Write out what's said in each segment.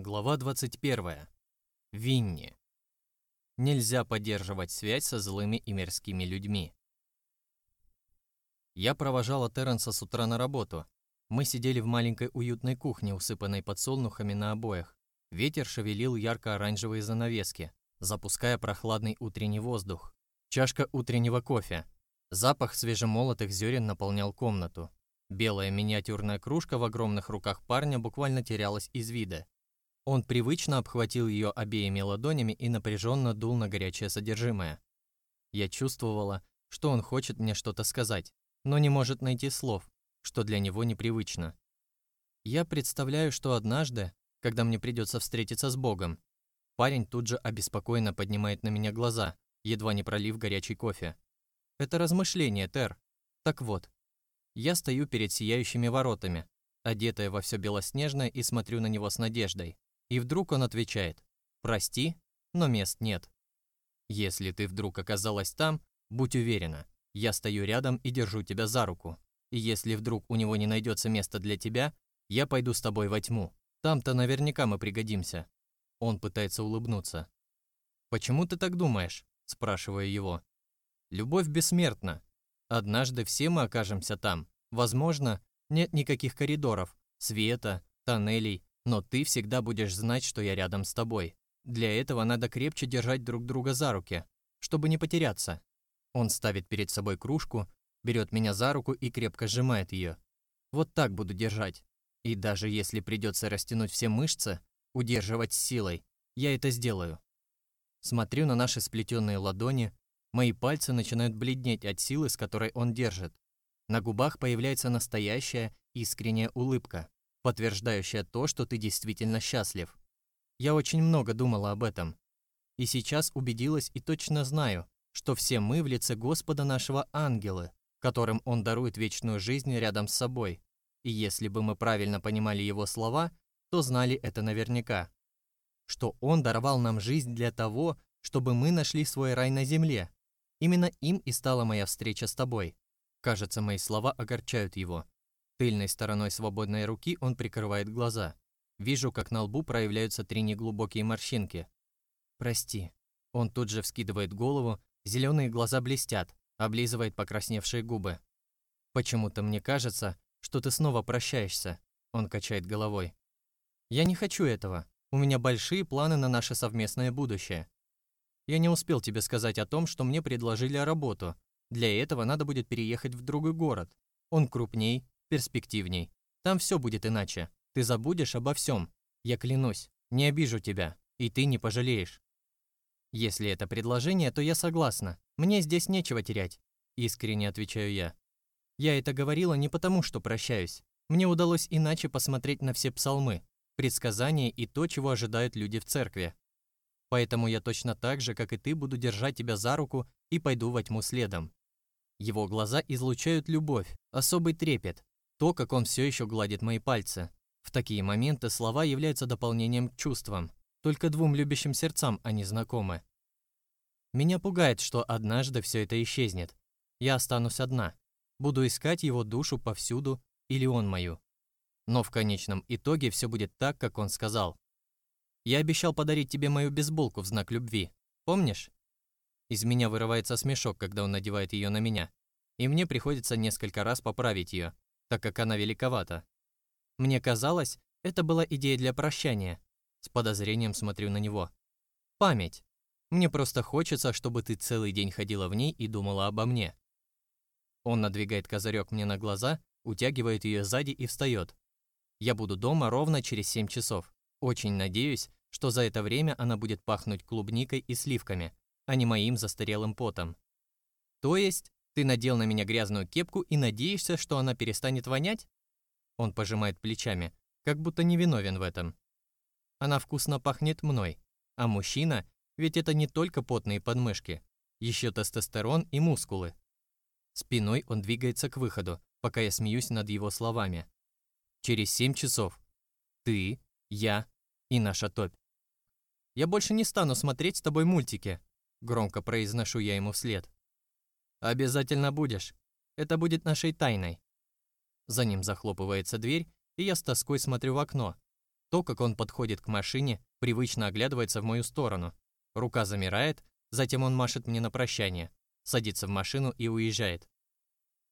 Глава 21. Винни. Нельзя поддерживать связь со злыми и мирскими людьми. Я провожала Терренса с утра на работу. Мы сидели в маленькой уютной кухне, усыпанной подсолнухами на обоях. Ветер шевелил ярко-оранжевые занавески, запуская прохладный утренний воздух. Чашка утреннего кофе. Запах свежемолотых зерен наполнял комнату. Белая миниатюрная кружка в огромных руках парня буквально терялась из вида. Он привычно обхватил ее обеими ладонями и напряженно дул на горячее содержимое. Я чувствовала, что он хочет мне что-то сказать, но не может найти слов, что для него непривычно. Я представляю, что однажды, когда мне придется встретиться с Богом, парень тут же обеспокоенно поднимает на меня глаза, едва не пролив горячий кофе. Это размышление, Тер. Так вот, я стою перед сияющими воротами, одетая во все белоснежное и смотрю на него с надеждой. И вдруг он отвечает «Прости, но мест нет». Если ты вдруг оказалась там, будь уверена, я стою рядом и держу тебя за руку. И если вдруг у него не найдется места для тебя, я пойду с тобой во тьму. Там-то наверняка мы пригодимся. Он пытается улыбнуться. «Почему ты так думаешь?» – спрашиваю его. «Любовь бессмертна. Однажды все мы окажемся там. Возможно, нет никаких коридоров, света, тоннелей, но ты всегда будешь знать, что я рядом с тобой. Для этого надо крепче держать друг друга за руки, чтобы не потеряться. Он ставит перед собой кружку, берет меня за руку и крепко сжимает ее. Вот так буду держать. И даже если придется растянуть все мышцы, удерживать силой, я это сделаю. Смотрю на наши сплетенные ладони, мои пальцы начинают бледнеть от силы, с которой он держит. На губах появляется настоящая, искренняя улыбка подтверждающая то, что ты действительно счастлив. Я очень много думала об этом. И сейчас убедилась и точно знаю, что все мы в лице Господа нашего ангелы, которым Он дарует вечную жизнь рядом с собой. И если бы мы правильно понимали Его слова, то знали это наверняка. Что Он даровал нам жизнь для того, чтобы мы нашли свой рай на земле. Именно им и стала моя встреча с тобой. Кажется, мои слова огорчают его. Тыльной стороной свободной руки он прикрывает глаза. Вижу, как на лбу проявляются три неглубокие морщинки. «Прости». Он тут же вскидывает голову, зеленые глаза блестят, облизывает покрасневшие губы. «Почему-то мне кажется, что ты снова прощаешься», – он качает головой. «Я не хочу этого. У меня большие планы на наше совместное будущее. Я не успел тебе сказать о том, что мне предложили работу. Для этого надо будет переехать в другой город. Он крупней, перспективней. Там все будет иначе. Ты забудешь обо всем. Я клянусь, не обижу тебя, и ты не пожалеешь. Если это предложение, то я согласна. Мне здесь нечего терять, искренне отвечаю я. Я это говорила не потому, что прощаюсь. Мне удалось иначе посмотреть на все псалмы, предсказания и то, чего ожидают люди в церкви. Поэтому я точно так же, как и ты, буду держать тебя за руку и пойду во тьму следом. Его глаза излучают любовь, особый трепет, то, как он все еще гладит мои пальцы. В такие моменты слова являются дополнением к чувствам. Только двум любящим сердцам они знакомы. Меня пугает, что однажды все это исчезнет. Я останусь одна. Буду искать его душу повсюду, или он мою. Но в конечном итоге все будет так, как он сказал. Я обещал подарить тебе мою бейсболку в знак любви. Помнишь? Из меня вырывается смешок, когда он надевает ее на меня. И мне приходится несколько раз поправить ее, так как она великовата. Мне казалось, это была идея для прощания. С подозрением смотрю на него. Память. Мне просто хочется, чтобы ты целый день ходила в ней и думала обо мне. Он надвигает козырек мне на глаза, утягивает ее сзади и встает. Я буду дома ровно через 7 часов. Очень надеюсь, что за это время она будет пахнуть клубникой и сливками, а не моим застарелым потом. То есть ты надел на меня грязную кепку и надеешься, что она перестанет вонять? Он пожимает плечами, как будто не виновен в этом. Она вкусно пахнет мной. А мужчина, ведь это не только потные подмышки, еще тестостерон и мускулы. Спиной он двигается к выходу, пока я смеюсь над его словами. Через семь часов. Ты, я и наша топь. Я больше не стану смотреть с тобой мультики, громко произношу я ему вслед. Обязательно будешь. Это будет нашей тайной. За ним захлопывается дверь, и я с тоской смотрю в окно. То, как он подходит к машине, привычно оглядывается в мою сторону. Рука замирает, затем он машет мне на прощание, садится в машину и уезжает.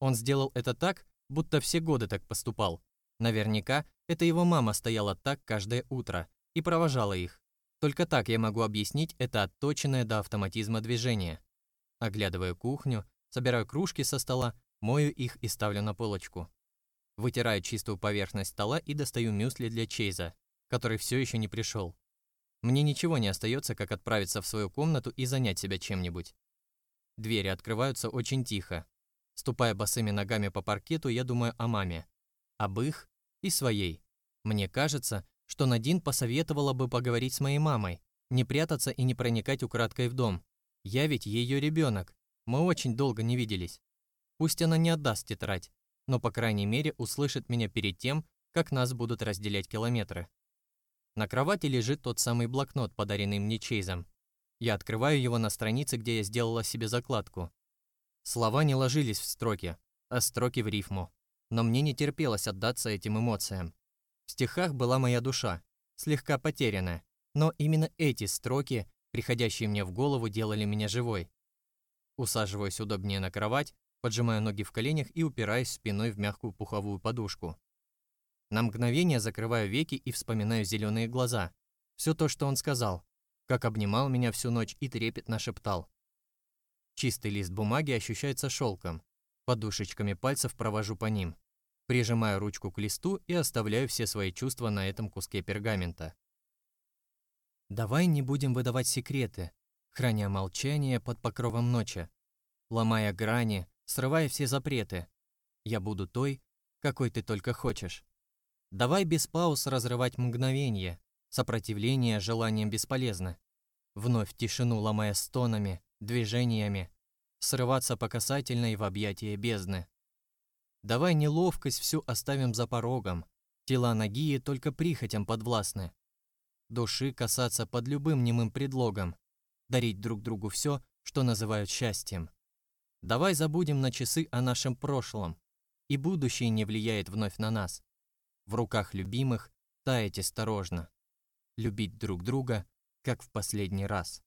Он сделал это так, будто все годы так поступал. Наверняка это его мама стояла так каждое утро и провожала их. Только так я могу объяснить это отточенное до автоматизма движение. Оглядываю кухню, собираю кружки со стола, мою их и ставлю на полочку. Вытираю чистую поверхность стола и достаю мюсли для Чейза, который все еще не пришел. Мне ничего не остается, как отправиться в свою комнату и занять себя чем-нибудь. Двери открываются очень тихо. Ступая босыми ногами по паркету, я думаю о маме, об их и своей. Мне кажется, что Надин посоветовала бы поговорить с моей мамой, не прятаться и не проникать украдкой в дом. Я ведь ее ребенок. Мы очень долго не виделись. Пусть она не отдаст тетрадь, но по крайней мере услышит меня перед тем, как нас будут разделять километры. На кровати лежит тот самый блокнот, подаренный мне Чейзом. Я открываю его на странице, где я сделала себе закладку. Слова не ложились в строки, а строки в рифму. Но мне не терпелось отдаться этим эмоциям. В стихах была моя душа, слегка потерянная, но именно эти строки, приходящие мне в голову, делали меня живой. Усаживаюсь удобнее на кровать, поджимаю ноги в коленях и упираюсь спиной в мягкую пуховую подушку. На мгновение закрываю веки и вспоминаю зеленые глаза. Все то, что он сказал, как обнимал меня всю ночь и трепетно шептал. Чистый лист бумаги ощущается шелком. Подушечками пальцев провожу по ним. Прижимаю ручку к листу и оставляю все свои чувства на этом куске пергамента. Давай не будем выдавать секреты, храня молчание под покровом ночи, ломая грани, срывая все запреты. Я буду той, какой ты только хочешь. Давай без пауз разрывать мгновение, сопротивление желанием бесполезно. Вновь тишину ломая стонами, движениями, срываться по касательной в объятия бездны. Давай неловкость всю оставим за порогом, тела ноги только прихотям подвластны. Души касаться под любым немым предлогом, дарить друг другу все, что называют счастьем. Давай забудем на часы о нашем прошлом, и будущее не влияет вновь на нас. В руках любимых таять осторожно, любить друг друга, как в последний раз.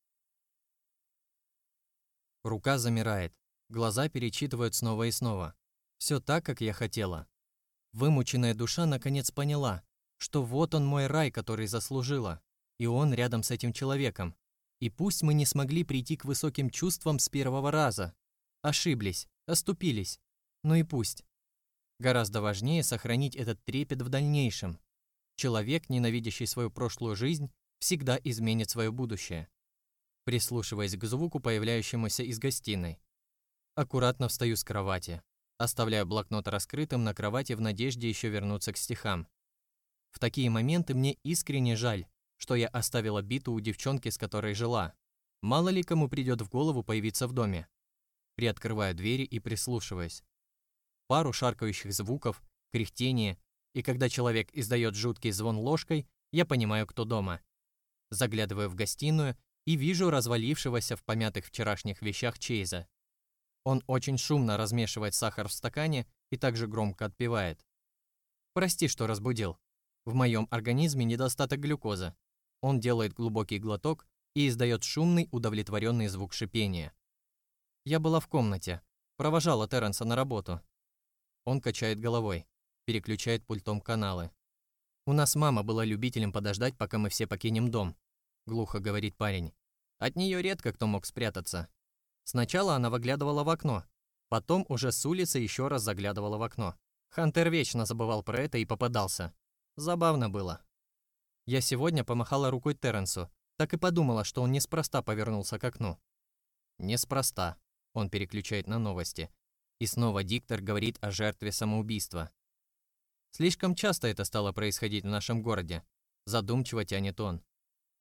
Рука замирает, глаза перечитывают снова и снова. Все так, как я хотела. Вымученная душа наконец поняла, что вот он мой рай, который заслужила, и он рядом с этим человеком. И пусть мы не смогли прийти к высоким чувствам с первого раза, ошиблись, оступились, но и пусть. Гораздо важнее сохранить этот трепет в дальнейшем. Человек, ненавидящий свою прошлую жизнь, всегда изменит свое будущее прислушиваясь к звуку, появляющемуся из гостиной. Аккуратно встаю с кровати. Оставляю блокнот раскрытым на кровати в надежде еще вернуться к стихам. В такие моменты мне искренне жаль, что я оставила биту у девчонки, с которой жила. Мало ли кому придет в голову появиться в доме. Приоткрываю двери и прислушиваюсь. Пару шаркающих звуков, кряхтение, и когда человек издает жуткий звон ложкой, я понимаю, кто дома. Заглядываю в гостиную и вижу развалившегося в помятых вчерашних вещах Чейза. Он очень шумно размешивает сахар в стакане и также громко отпивает. Прости, что разбудил. В моем организме недостаток глюкозы. Он делает глубокий глоток и издает шумный, удовлетворенный звук шипения. Я была в комнате, провожала Терренса на работу. Он качает головой, переключает пультом каналы. У нас мама была любителем подождать, пока мы все покинем дом, — глухо говорит парень. От нее редко кто мог спрятаться. Сначала она выглядывала в окно, потом уже с улицы еще раз заглядывала в окно. Хантер вечно забывал про это и попадался. Забавно было. Я сегодня помахала рукой Терренсу, так и подумала, что он неспроста повернулся к окну. Неспроста. Он переключает на новости. И снова диктор говорит о жертве самоубийства. Слишком часто это стало происходить в нашем городе. Задумчиво тянет он.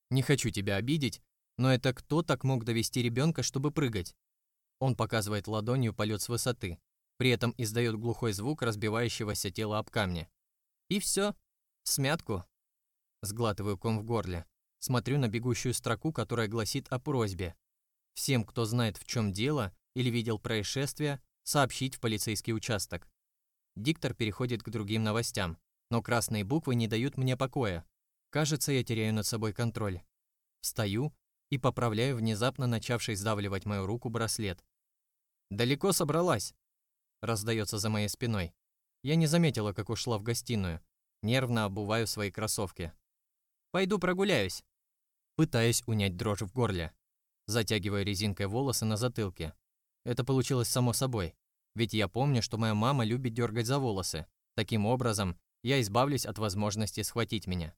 Не хочу тебя обидеть, но это кто так мог довести ребенка, чтобы прыгать? Он показывает ладонью полет с высоты, при этом издает глухой звук разбивающегося тела об камни. И все. Смятку. Сглатываю ком в горле. Смотрю на бегущую строку, которая гласит о просьбе. Всем, кто знает, в чем дело или видел происшествие, сообщить в полицейский участок. Диктор переходит к другим новостям, но красные буквы не дают мне покоя. Кажется, я теряю над собой контроль. Встаю и поправляю внезапно начавший сдавливать мою руку браслет. «Далеко собралась?» Раздается за моей спиной. Я не заметила, как ушла в гостиную. Нервно обуваю свои кроссовки. «Пойду прогуляюсь». Пытаюсь унять дрожь в горле. Затягиваю резинкой волосы на затылке. Это получилось само собой. Ведь я помню, что моя мама любит дергать за волосы. Таким образом, я избавлюсь от возможности схватить меня.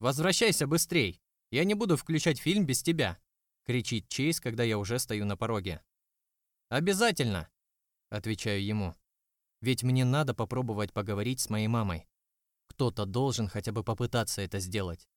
«Возвращайся быстрей! Я не буду включать фильм без тебя!» — кричит Чейз, когда я уже стою на пороге. «Обязательно!» — отвечаю ему. «Ведь мне надо попробовать поговорить с моей мамой. Кто-то должен хотя бы попытаться это сделать».